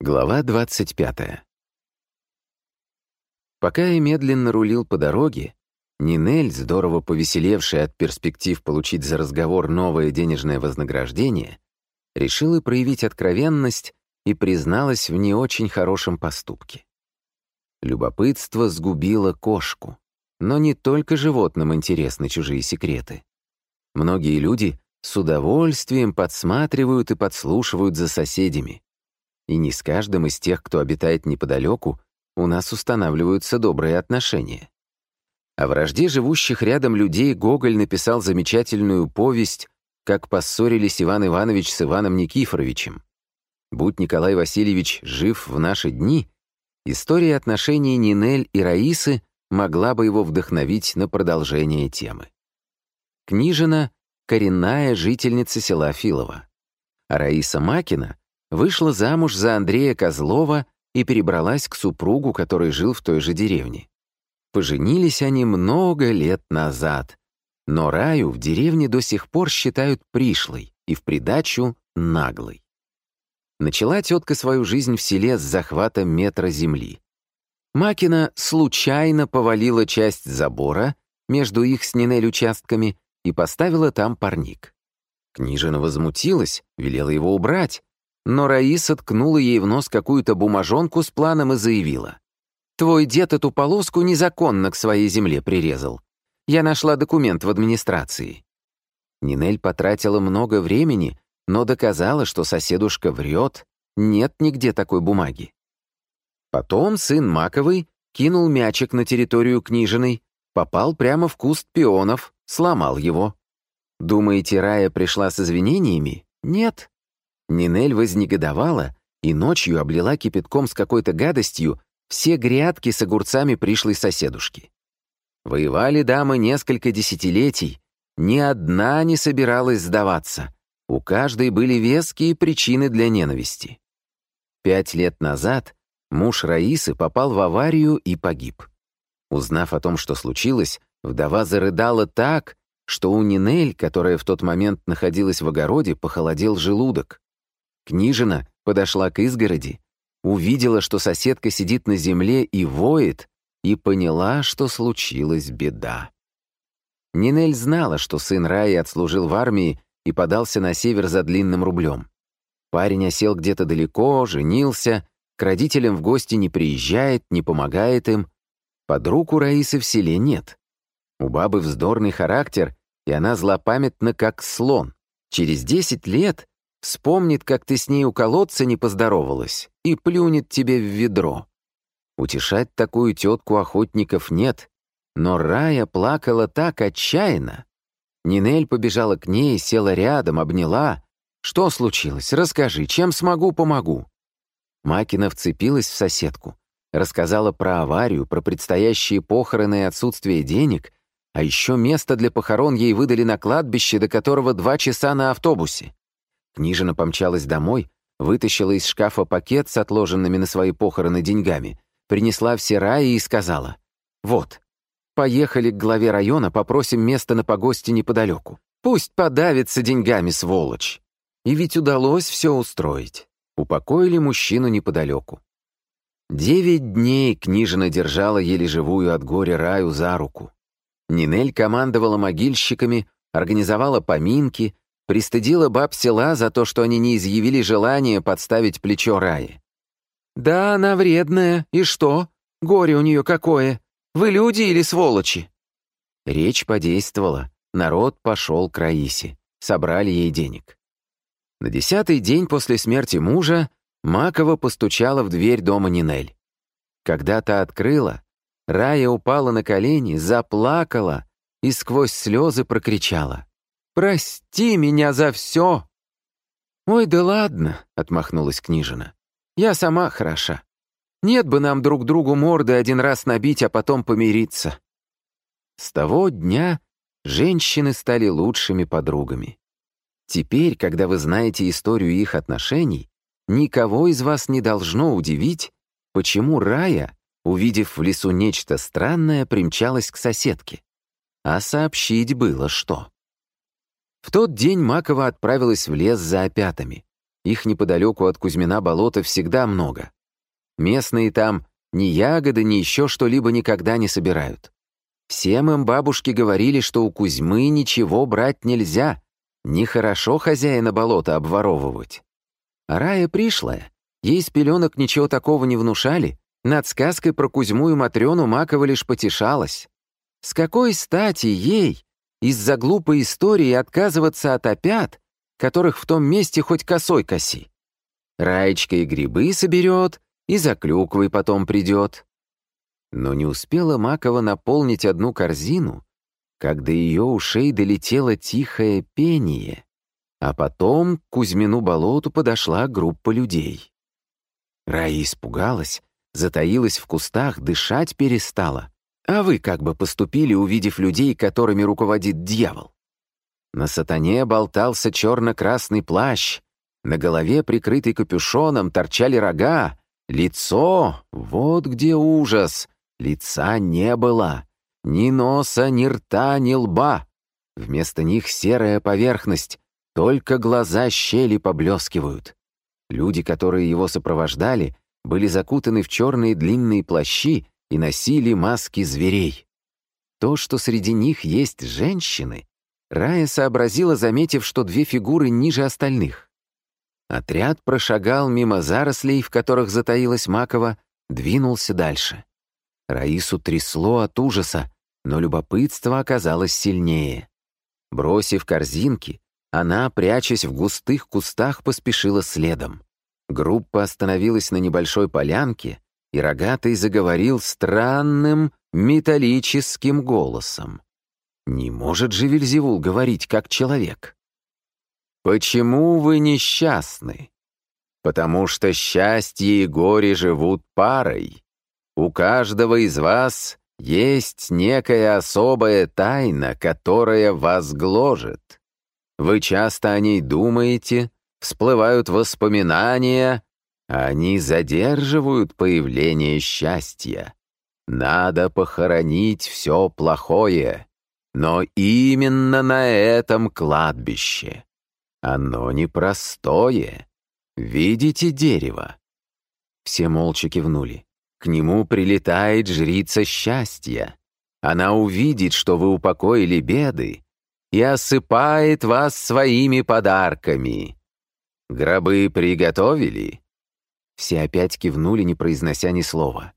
Глава 25. Пока я медленно рулил по дороге, Нинель, здорово повеселевшая от перспектив получить за разговор новое денежное вознаграждение, решила проявить откровенность и призналась в не очень хорошем поступке. Любопытство сгубило кошку, но не только животным интересны чужие секреты. Многие люди с удовольствием подсматривают и подслушивают за соседями, и не с каждым из тех, кто обитает неподалеку, у нас устанавливаются добрые отношения. О вражде живущих рядом людей Гоголь написал замечательную повесть «Как поссорились Иван Иванович с Иваном Никифоровичем». Будь Николай Васильевич жив в наши дни, история отношений Нинель и Раисы могла бы его вдохновить на продолжение темы. Книжина — коренная жительница села Филова, а Раиса Макина вышла замуж за Андрея Козлова и перебралась к супругу, который жил в той же деревне. Поженились они много лет назад, но Раю в деревне до сих пор считают пришлой и в придачу наглой. Начала тетка свою жизнь в селе с захвата метра земли. Макина случайно повалила часть забора между их с Нинель участками и поставила там парник. Книжина возмутилась, велела его убрать, но Раиса ткнула ей в нос какую-то бумажонку с планом и заявила. «Твой дед эту полоску незаконно к своей земле прирезал. Я нашла документ в администрации». Нинель потратила много времени, но доказала, что соседушка врет, нет нигде такой бумаги. Потом сын Маковый кинул мячик на территорию книжиной, попал прямо в куст пионов, сломал его. Думаете, Рая пришла с извинениями? Нет. Нинель вознегодовала и ночью облила кипятком с какой-то гадостью все грядки с огурцами пришлой соседушки. Воевали дамы несколько десятилетий, ни одна не собиралась сдаваться. У каждой были веские причины для ненависти. Пять лет назад муж Раисы попал в аварию и погиб. Узнав о том, что случилось, вдова зарыдала так, что у Нинель, которая в тот момент находилась в огороде, похолодел желудок. Книжина подошла к изгороди, увидела, что соседка сидит на земле и воет, и поняла, что случилась беда. Нинель знала, что сын Раи отслужил в армии и подался на север за длинным рублем. Парень осел где-то далеко, женился, к родителям в гости не приезжает, не помогает им. Подруг у Раисы в селе нет. У бабы вздорный характер, и она злопамятна, как слон. Через десять лет Вспомнит, как ты с ней у колодца не поздоровалась, и плюнет тебе в ведро. Утешать такую тетку охотников нет, но Рая плакала так отчаянно. Нинель побежала к ней, села рядом, обняла. «Что случилось? Расскажи, чем смогу, помогу». Макина вцепилась в соседку, рассказала про аварию, про предстоящие похороны и отсутствие денег, а еще место для похорон ей выдали на кладбище, до которого два часа на автобусе. Книжина помчалась домой, вытащила из шкафа пакет с отложенными на свои похороны деньгами, принесла все раи и сказала, «Вот, поехали к главе района, попросим место на погосте неподалеку. Пусть подавится деньгами, сволочь». И ведь удалось все устроить. Упокоили мужчину неподалеку. Девять дней книжина держала еле живую от горя Раю за руку. Нинель командовала могильщиками, организовала поминки, Пристыдила баб села за то, что они не изъявили желания подставить плечо Раи. «Да, она вредная. И что? Горе у нее какое. Вы люди или сволочи?» Речь подействовала. Народ пошел к Раисе. Собрали ей денег. На десятый день после смерти мужа Макова постучала в дверь дома Нинель. Когда та открыла, Рая упала на колени, заплакала и сквозь слезы прокричала. Прости меня за все!» «Ой, да ладно», — отмахнулась княжина. «Я сама хороша. Нет бы нам друг другу морды один раз набить, а потом помириться». С того дня женщины стали лучшими подругами. Теперь, когда вы знаете историю их отношений, никого из вас не должно удивить, почему Рая, увидев в лесу нечто странное, примчалась к соседке. А сообщить было что. В тот день Макова отправилась в лес за опятами. Их неподалеку от Кузьмина болота всегда много. Местные там ни ягоды, ни еще что-либо никогда не собирают. Всем им бабушки говорили, что у Кузьмы ничего брать нельзя, нехорошо хозяина болота обворовывать. Рая пришлая, ей с пеленок ничего такого не внушали, над сказкой про Кузьму и Матрёну Макова лишь потешалась. С какой стати ей из-за глупой истории отказываться от опят, которых в том месте хоть косой коси? Раечка и грибы соберет, и за клюквой потом придет. Но не успела Макова наполнить одну корзину, как до ее ушей долетело тихое пение, а потом к Кузьмину болоту подошла группа людей. Рая испугалась, затаилась в кустах, дышать перестала. А вы как бы поступили, увидев людей, которыми руководит дьявол? На сатане болтался черно-красный плащ, на голове, прикрытый капюшоном, торчали рога, лицо — вот где ужас, лица не было, ни носа, ни рта, ни лба. Вместо них серая поверхность, только глаза щели поблескивают. Люди, которые его сопровождали, были закутаны в черные длинные плащи и носили маски зверей. То, что среди них есть женщины, Рая сообразила, заметив, что две фигуры ниже остальных. Отряд прошагал мимо зарослей, в которых затаилась Макова, двинулся дальше. Раису трясло от ужаса, но любопытство оказалось сильнее. Бросив корзинки, она, прячась в густых кустах, поспешила следом. Группа остановилась на небольшой полянке, и Рогатый заговорил странным металлическим голосом. Не может же Вильзевул говорить как человек. «Почему вы несчастны? Потому что счастье и горе живут парой. У каждого из вас есть некая особая тайна, которая вас гложет. Вы часто о ней думаете, всплывают воспоминания, они задерживают появление счастья. Надо похоронить все плохое, но именно на этом кладбище. Оно непростое. Видите дерево? Все молча кивнули. К нему прилетает жрица счастья. Она увидит, что вы упокоили беды, и осыпает вас своими подарками. Гробы приготовили?» Все опять кивнули, не произнося ни слова.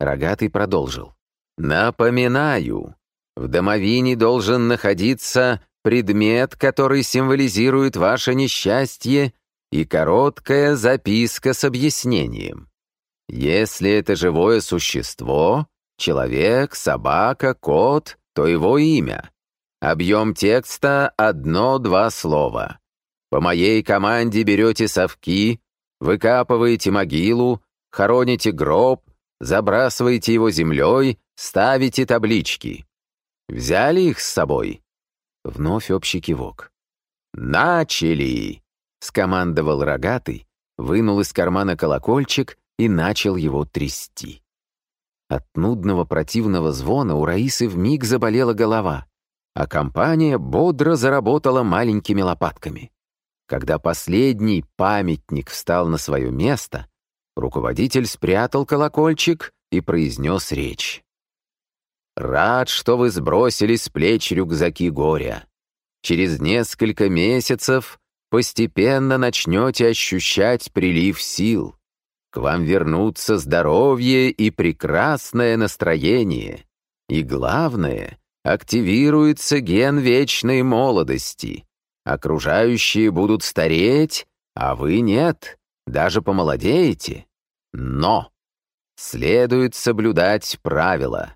Рогатый продолжил. «Напоминаю, в домовине должен находиться предмет, который символизирует ваше несчастье, и короткая записка с объяснением. Если это живое существо, человек, собака, кот, то его имя. Объем текста — одно-два слова. По моей команде берете совки, выкапываете могилу, хороните гроб, забрасываете его землей, ставите таблички. Взяли их с собой?» Вновь общий кивок. «Начали!» — скомандовал рогатый, вынул из кармана колокольчик и начал его трясти. От нудного противного звона у Раисы вмиг заболела голова, а компания бодро заработала маленькими лопатками. Когда последний памятник встал на свое место, руководитель спрятал колокольчик и произнес речь. «Рад, что вы сбросили с плеч рюкзаки горя. Через несколько месяцев постепенно начнете ощущать прилив сил. К вам вернутся здоровье и прекрасное настроение. И главное, активируется ген вечной молодости. Окружающие будут стареть, а вы нет, даже помолодеете. Но следует соблюдать правила.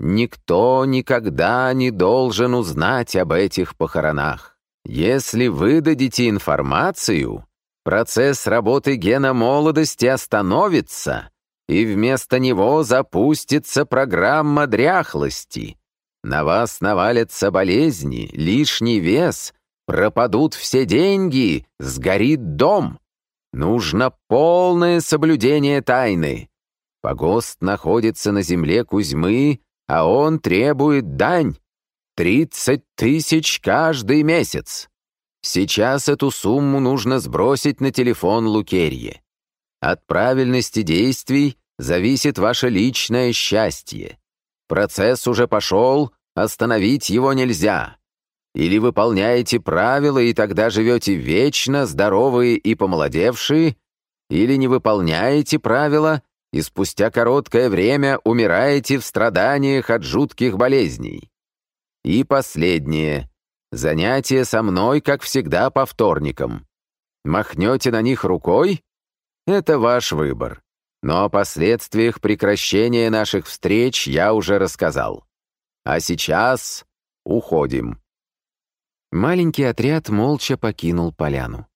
Никто никогда не должен узнать об этих похоронах. Если вы дадите информацию, Процесс работы гена молодости остановится, и вместо него запустится программа дряхлости. На вас навалятся болезни, лишний вес, пропадут все деньги, сгорит дом. Нужно полное соблюдение тайны. Погост находится на земле Кузьмы, а он требует дань. Тридцать тысяч каждый месяц. Сейчас эту сумму нужно сбросить на телефон Лукерье. От правильности действий зависит ваше личное счастье. Процесс уже пошел, остановить его нельзя. Или выполняете правила, и тогда живете вечно, здоровые и помолодевшие, или не выполняете правила, и спустя короткое время умираете в страданиях от жутких болезней. И последнее. Занятия со мной, как всегда, по вторникам. Махнете на них рукой? Это ваш выбор. Но о последствиях прекращения наших встреч я уже рассказал. А сейчас уходим. Маленький отряд молча покинул поляну.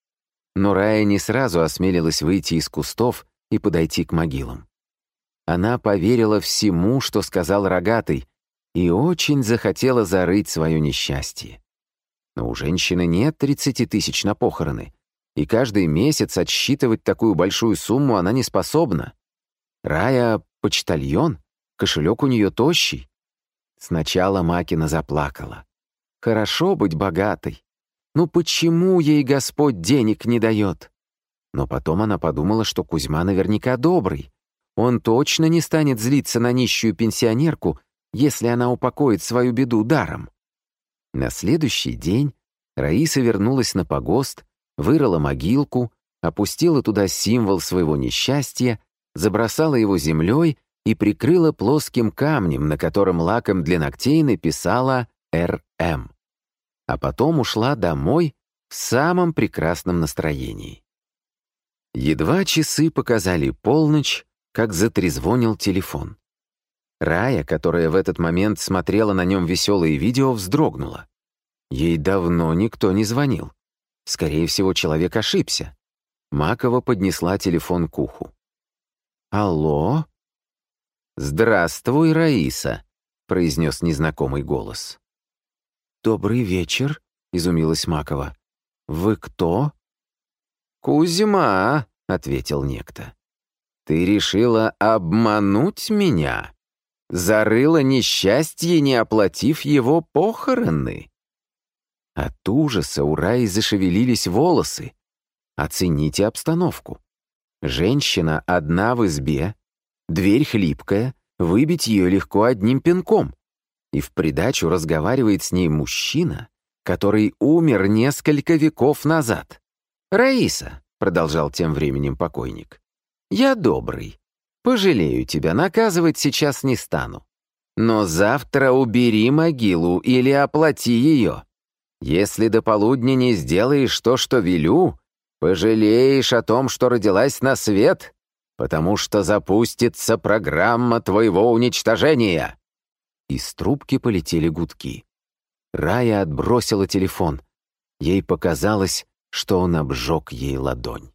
Но Рая не сразу осмелилась выйти из кустов и подойти к могилам. Она поверила всему, что сказал Рогатый, и очень захотела зарыть свое несчастье. Но у женщины нет 30 тысяч на похороны, и каждый месяц отсчитывать такую большую сумму она не способна. Рая — почтальон, кошелек у нее тощий. Сначала Макина заплакала. Хорошо быть богатой. Ну почему ей Господь денег не дает? Но потом она подумала, что Кузьма наверняка добрый, он точно не станет злиться на нищую пенсионерку, если она упокоит свою беду даром. На следующий день Раиса вернулась на погост, вырыла могилку, опустила туда символ своего несчастья, забросала его землей и прикрыла плоским камнем, на котором лаком для ногтей написала «РМ». А потом ушла домой в самом прекрасном настроении. Едва часы показали полночь, как затрезвонил телефон. Рая, которая в этот момент смотрела на нем веселые видео, вздрогнула. Ей давно никто не звонил. Скорее всего, человек ошибся. Макова поднесла телефон к уху. «Алло?» «Здравствуй, Раиса», — произнес незнакомый голос. «Добрый вечер», — изумилась Макова. «Вы кто?» «Кузьма», — ответил некто. Ты решила обмануть меня? Зарыла несчастье, не оплатив его похороны? От ужаса у Раи зашевелились волосы. Оцените обстановку. Женщина одна в избе, дверь хлипкая, выбить ее легко одним пинком. И в придачу разговаривает с ней мужчина, который умер несколько веков назад. «Раиса», — продолжал тем временем покойник, я добрый. Пожалею тебя, наказывать сейчас не стану. Но завтра убери могилу или оплати ее. Если до полудня не сделаешь то, что велю, пожалеешь о том, что родилась на свет, потому что запустится программа твоего уничтожения». Из трубки полетели гудки. Рая отбросила телефон. Ей показалось, что он обжег ей ладонь.